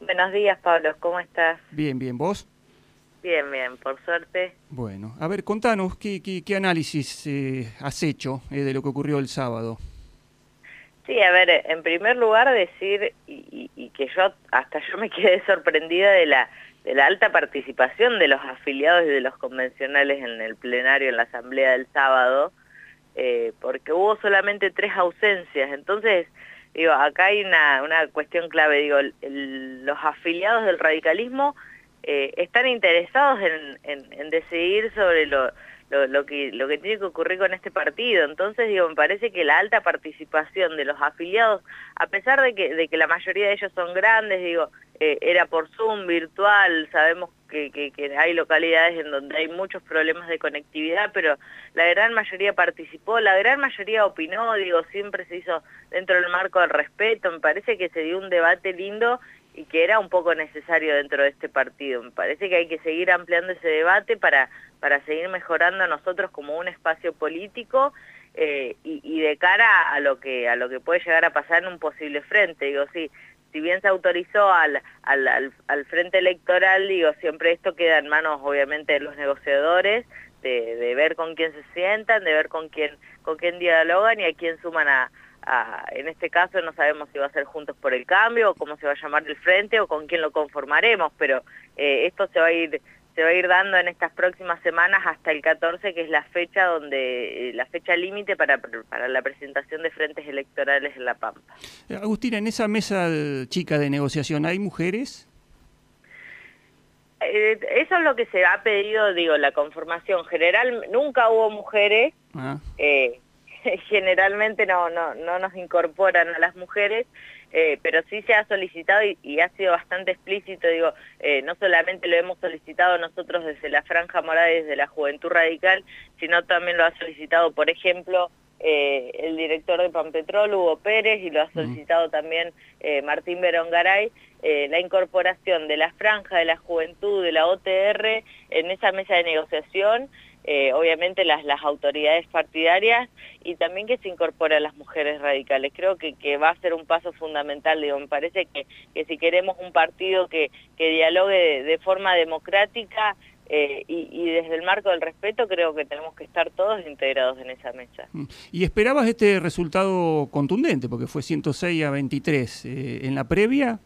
Buenos días, Pablo, ¿cómo estás? Bien, bien, ¿vos? Bien, bien, por suerte. Bueno, a ver, contanos, ¿qué, qué, análisis eh, has hecho eh, de lo que ocurrió el sábado? Sí, a ver, en primer lugar decir, y, que yo, hasta yo me quedé sorprendida de la, de la alta participación de los afiliados y de los convencionales en el plenario, en la asamblea del sábado, eh, porque hubo solamente tres ausencias, entonces digo, acá hay una, una cuestión clave, digo, los afiliados del radicalismo eh, están interesados en, en, decidir sobre lo, lo, que, lo que tiene que ocurrir con este partido. Entonces, digo, me parece que la alta participación de los afiliados, a pesar de que, de que la mayoría de ellos son grandes, digo, eh, era por Zoom, virtual, sabemos que, que, hay localidades en donde hay muchos problemas de conectividad, pero la gran mayoría participó, la gran mayoría opinó, digo, siempre se hizo dentro del marco del respeto, me parece que se dio un debate lindo y que era un poco necesario dentro de este partido. Me parece que hay que seguir ampliando ese debate para, para seguir mejorando a nosotros como un espacio político eh, y, de cara a lo que a lo que puede llegar a pasar en un posible frente. Digo, sí, si bien se autorizó al, al, al, frente electoral, digo, siempre esto queda en manos obviamente de los negociadores, de, de ver con quién se sientan, de ver con quién, con quién dialogan y a quién suman a, en este caso no sabemos si va a ser Juntos por el Cambio o cómo se va a llamar el frente o con quién lo conformaremos, pero eh, esto se va a ir se va a ir dando en estas próximas semanas hasta el 14, que es la fecha donde eh, la fecha límite para, para la presentación de frentes electorales en La Pampa. Eh, Agustina, en esa mesa chica de negociación, ¿hay mujeres? eso es lo que se ha pedido, digo, la conformación general, nunca hubo mujeres, ah. generalmente no, no, no nos incorporan a las mujeres, eh, pero sí se ha solicitado y, ha sido bastante explícito, digo, eh, no solamente lo hemos solicitado nosotros desde la Franja Morada y desde la Juventud Radical, sino también lo ha solicitado, por ejemplo, eh, el director de Pampetrol, Hugo Pérez, y lo ha solicitado también Martín Berongaray, la incorporación de la Franja, de la Juventud, de la OTR en esa mesa de negociación, eh, obviamente las, las autoridades partidarias y también que se incorpore a las mujeres radicales. Creo que, que va a ser un paso fundamental, digo, me parece que, que si queremos un partido que, que dialogue de, forma democrática eh, y, desde el marco del respeto creo que tenemos que estar todos integrados en esa mesa. Mm. ¿Y esperabas este resultado contundente? Porque fue 106 a 23. Eh, ¿En la previa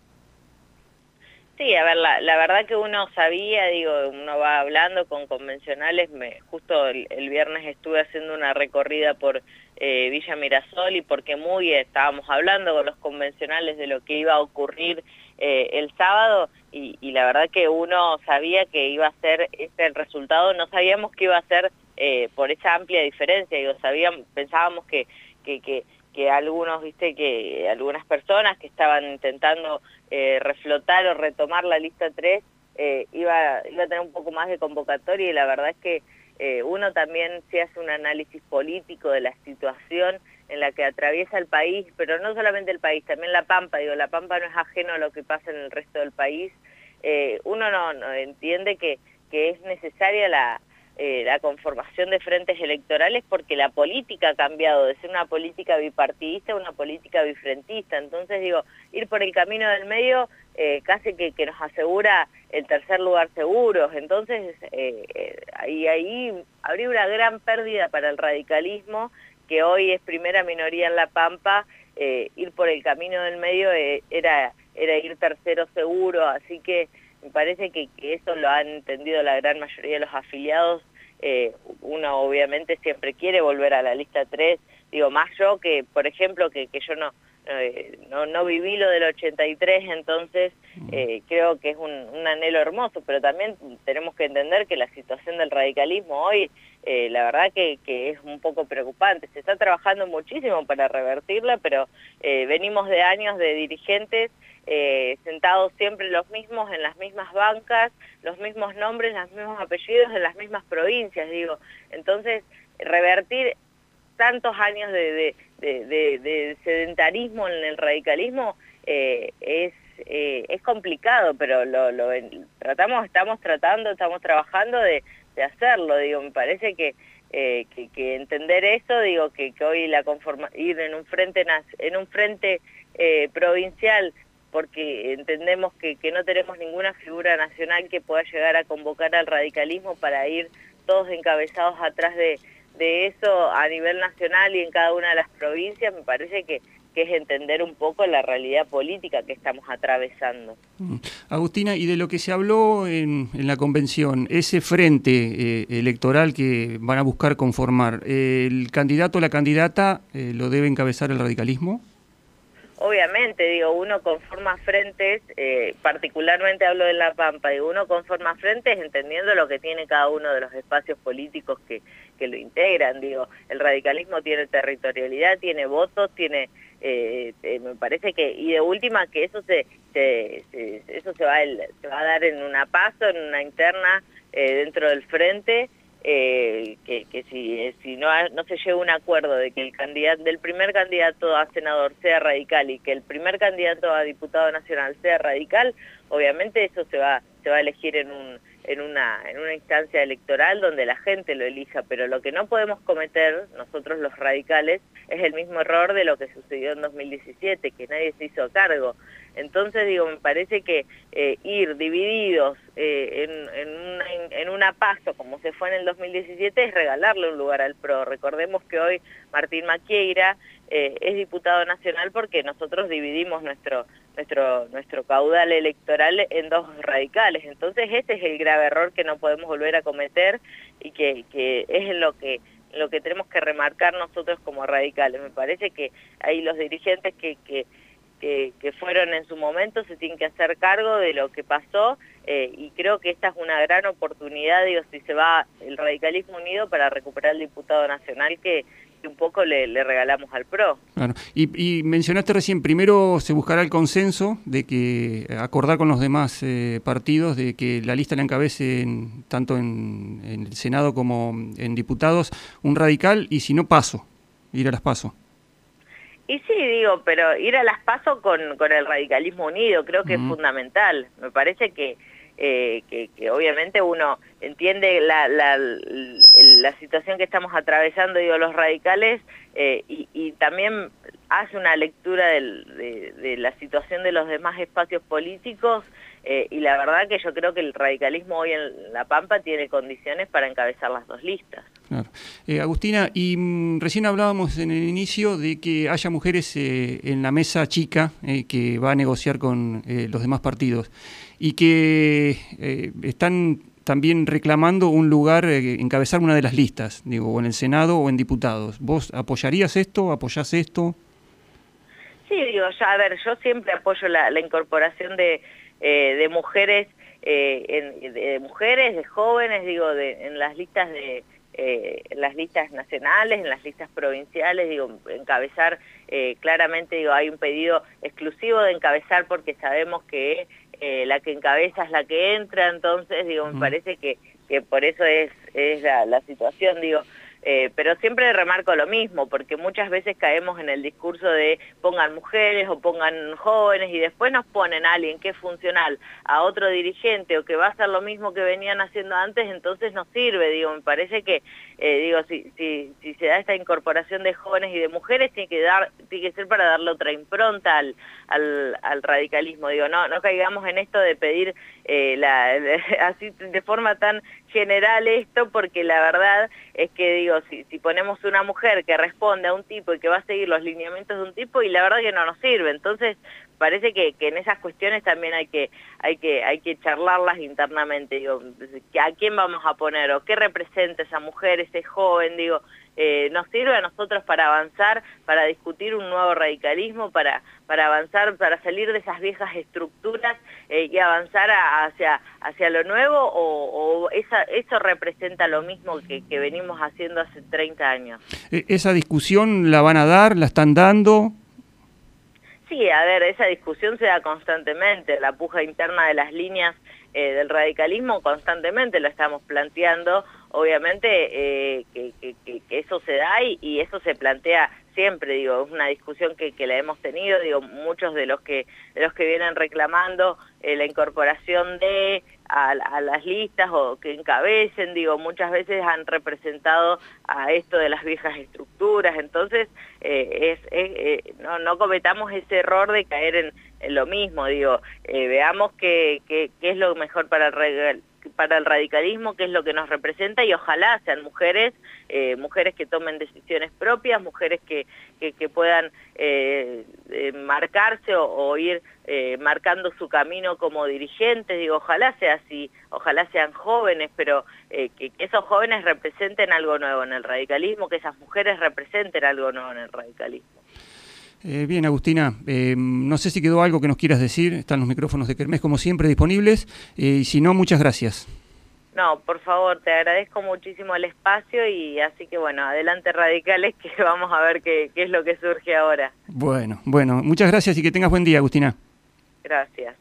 Sí, a ver, la, la, verdad que uno sabía, digo, uno va hablando con convencionales, me, justo el, viernes estuve haciendo una recorrida por eh, Villa Mirasol y porque muy estábamos hablando con los convencionales de lo que iba a ocurrir eh, el sábado y, y, la verdad que uno sabía que iba a ser este el resultado, no sabíamos que iba a ser eh, por esa amplia diferencia, digo, sabíamos, pensábamos que, que, que que algunos, viste, que algunas personas que estaban intentando eh, reflotar o retomar la lista 3 eh, iba, iba a tener un poco más de convocatoria y la verdad es que eh, uno también se hace un análisis político de la situación en la que atraviesa el país, pero no solamente el país, también La Pampa, digo, La Pampa no es ajeno a lo que pasa en el resto del país, uno no, no, entiende que, que es necesaria la, eh, la conformación de frentes electorales porque la política ha cambiado de ser una política bipartidista a una política bifrentista. Entonces, digo, ir por el camino del medio eh, casi que, nos asegura el tercer lugar seguro. Entonces, eh, ahí, ahí habría una gran pérdida para el radicalismo, que hoy es primera minoría en La Pampa, ir por el camino del medio era, era ir tercero seguro, así que me parece que, eso lo han entendido la gran mayoría de los afiliados. Eh, uno obviamente siempre quiere volver a la lista 3, digo, más yo que, por ejemplo, que, que yo no, eh, no, no viví lo del 83, entonces eh, creo que es un, un, anhelo hermoso, pero también tenemos que entender que la situación del radicalismo hoy, eh, la verdad que, que, es un poco preocupante. Se está trabajando muchísimo para revertirla, pero venimos de años de dirigentes eh, sentados siempre los mismos, en las mismas bancas, los mismos nombres, los mismos apellidos, en las mismas provincias, digo. Entonces, revertir tantos años de, de, sedentarismo en el radicalismo eh, es, eh, es complicado, pero lo, lo, tratamos, estamos tratando, estamos trabajando de, hacerlo, digo, me parece que, eh, que, entender eso, digo, que, que hoy la conforma, ir en un frente, en un frente provincial porque entendemos que, que no tenemos ninguna figura nacional que pueda llegar a convocar al radicalismo para ir todos encabezados atrás de, de eso a nivel nacional y en cada una de las provincias, me parece que es entender un poco la realidad política que estamos atravesando. Mm. Agustina, y de lo que se habló en, la convención, ese frente eh, electoral que van a buscar conformar, ¿el candidato o la candidata eh, lo debe encabezar el radicalismo? Obviamente, digo, uno conforma frentes, eh, particularmente hablo de La Pampa, digo, uno conforma frentes entendiendo lo que tiene cada uno de los espacios políticos que, que lo integran, digo, el radicalismo tiene territorialidad, tiene votos, tiene eh, eh, me parece que, y de última, que eso se, eso se va, se va a dar en una paso, en una interna eh, dentro del frente, que, que si, si no, no se llega a un acuerdo de que el candidato, del primer candidato a senador sea radical y que el primer candidato a diputado nacional sea radical, obviamente eso se va, se va a elegir en un en una, en una instancia electoral donde la gente lo elija, pero lo que no podemos cometer nosotros los radicales es el mismo error de lo que sucedió en 2017, que nadie se hizo cargo. Entonces, digo, me parece que eh, ir divididos eh, en, en, una, en una paso, como se fue en el 2017, es regalarle un lugar al PRO. Recordemos que hoy Martín Maquieira eh, es diputado nacional porque nosotros dividimos nuestro, nuestro, nuestro caudal electoral en dos radicales. Entonces ese es el grave error que no podemos volver a cometer y que, que es lo que lo que tenemos que remarcar nosotros como radicales. Me parece que ahí los dirigentes que, que, que, fueron en su momento se tienen que hacer cargo de lo que pasó eh, y creo que esta es una gran oportunidad, digo, si se va el radicalismo unido para recuperar el diputado nacional que un poco le, regalamos al PRO. Y, mencionaste recién, primero se buscará el consenso de que acordar con los demás eh, partidos de que la lista la encabece tanto en, el Senado como en diputados un radical y si no paso, ir a las paso. Y sí, digo, pero ir a las paso con, con el radicalismo unido creo que es fundamental. Me parece que eh, que, obviamente uno entiende la, la, situación que estamos atravesando, digo, los radicales, eh, y, también hace una lectura de, la situación de los demás espacios políticos, eh, y la verdad que yo creo que el radicalismo hoy en La Pampa tiene condiciones para encabezar las dos listas. Agustina, y mm, recién hablábamos en el inicio de que haya mujeres en la mesa chica que va a negociar con los demás partidos y que eh, están también reclamando un lugar, eh, encabezar una de las listas, digo, o en el Senado o en diputados. ¿Vos apoyarías esto? ¿Apoyás esto? Sí, digo, ya, a ver, yo siempre apoyo la, incorporación de, eh, de mujeres, de mujeres, de jóvenes, digo, de, en las listas de, en las listas nacionales, en las listas provinciales, digo, encabezar claramente, digo, hay un pedido exclusivo de encabezar porque sabemos que eh, la que encabeza es la que entra, entonces, digo, me parece que, que por eso es, es la, la situación, digo, eh, pero siempre remarco lo mismo, porque muchas veces caemos en el discurso de pongan mujeres o pongan jóvenes y después nos ponen a alguien que es funcional a otro dirigente o que va a hacer lo mismo que venían haciendo antes, entonces no sirve, digo, me parece que, eh, digo, si, si, si se da esta incorporación de jóvenes y de mujeres, tiene que, dar, tiene que ser para darle otra impronta al, al, al radicalismo, digo, no, no caigamos en esto de pedir eh, la, así de forma tan general esto, porque la verdad es que digo, si, si ponemos una mujer que responde a un tipo y que va a seguir los lineamientos de un tipo, y la verdad que no nos sirve, entonces parece que, que en esas cuestiones también hay que, hay que, hay que charlarlas internamente, digo, ¿a quién vamos a poner o qué representa esa mujer, ese joven, digo, eh, nos sirve a nosotros para avanzar, para discutir un nuevo radicalismo, para, para avanzar, para salir de esas viejas estructuras eh, y avanzar hacia, hacia lo nuevo o, esa, eso representa lo mismo que, que, venimos haciendo hace 30 años. E, ¿Esa discusión la van a dar? ¿La están dando? Sí, a ver, esa discusión se da constantemente, la puja interna de las líneas eh, del radicalismo constantemente lo estamos planteando, obviamente eh, que, eso se da y, eso se plantea siempre, digo, es una discusión que, la hemos tenido, digo, muchos de los que, los que vienen reclamando eh, la incorporación de a, las listas o que encabecen, digo, muchas veces han representado a esto de las viejas estructuras, entonces es, no, cometamos ese error de caer en, lo mismo, digo, eh, veamos qué, es lo mejor para el, para el radicalismo, qué es lo que nos representa y ojalá sean mujeres, eh, mujeres que tomen decisiones propias, mujeres que, que, puedan eh, eh, marcarse o, ir marcando su camino como dirigentes, digo, ojalá sea así, ojalá sean jóvenes, pero que, que, esos jóvenes representen algo nuevo en el radicalismo, que esas mujeres representen algo nuevo en el radicalismo. Eh, bien, Agustina, eh, no sé si quedó algo que nos quieras decir, están los micrófonos de Kermés como siempre disponibles, eh, y si no, muchas gracias. No, por favor, te agradezco muchísimo el espacio y así que bueno, adelante radicales que vamos a ver qué, qué es lo que surge ahora. Bueno, bueno, muchas gracias y que tengas buen día, Agustina. Gracias.